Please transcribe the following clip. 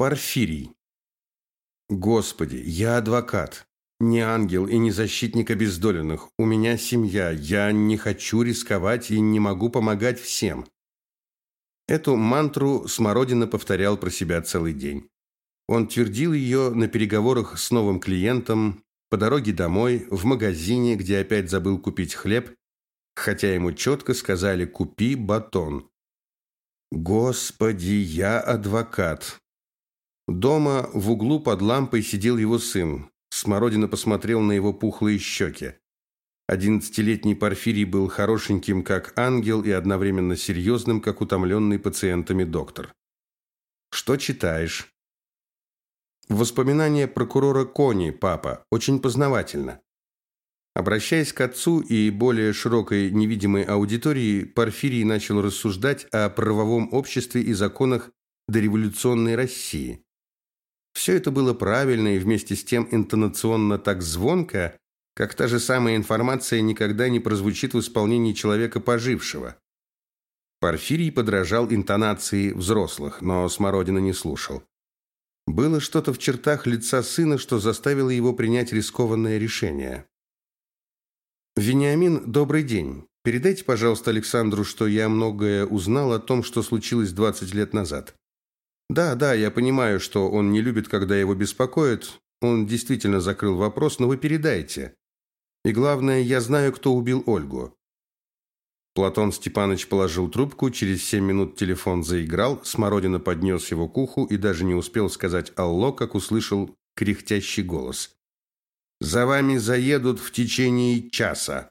Порфирий. Господи, я адвокат. Не ангел и не защитник обездоленных. У меня семья. Я не хочу рисковать и не могу помогать всем. Эту мантру Смородина повторял про себя целый день. Он твердил ее на переговорах с новым клиентом, по дороге домой, в магазине, где опять забыл купить хлеб, хотя ему четко сказали «купи батон». «Господи, я адвокат!» Дома в углу под лампой сидел его сын. Смородина посмотрел на его пухлые щеки. Одиннадцатилетний Порфирий был хорошеньким, как ангел, и одновременно серьезным, как утомленный пациентами доктор. «Что читаешь?» «Воспоминания прокурора Кони, папа. Очень познавательно». Обращаясь к отцу и более широкой невидимой аудитории, Порфирий начал рассуждать о правовом обществе и законах дореволюционной России. Все это было правильно и вместе с тем интонационно так звонко, как та же самая информация никогда не прозвучит в исполнении человека пожившего. Порфирий подражал интонации взрослых, но Смородина не слушал. Было что-то в чертах лица сына, что заставило его принять рискованное решение. «Вениамин, добрый день. Передайте, пожалуйста, Александру, что я многое узнал о том, что случилось 20 лет назад. Да, да, я понимаю, что он не любит, когда его беспокоят. Он действительно закрыл вопрос, но вы передайте. И главное, я знаю, кто убил Ольгу. Платон Степанович положил трубку, через семь минут телефон заиграл, Смородина поднес его к уху и даже не успел сказать «Алло», как услышал кряхтящий голос. «За вами заедут в течение часа».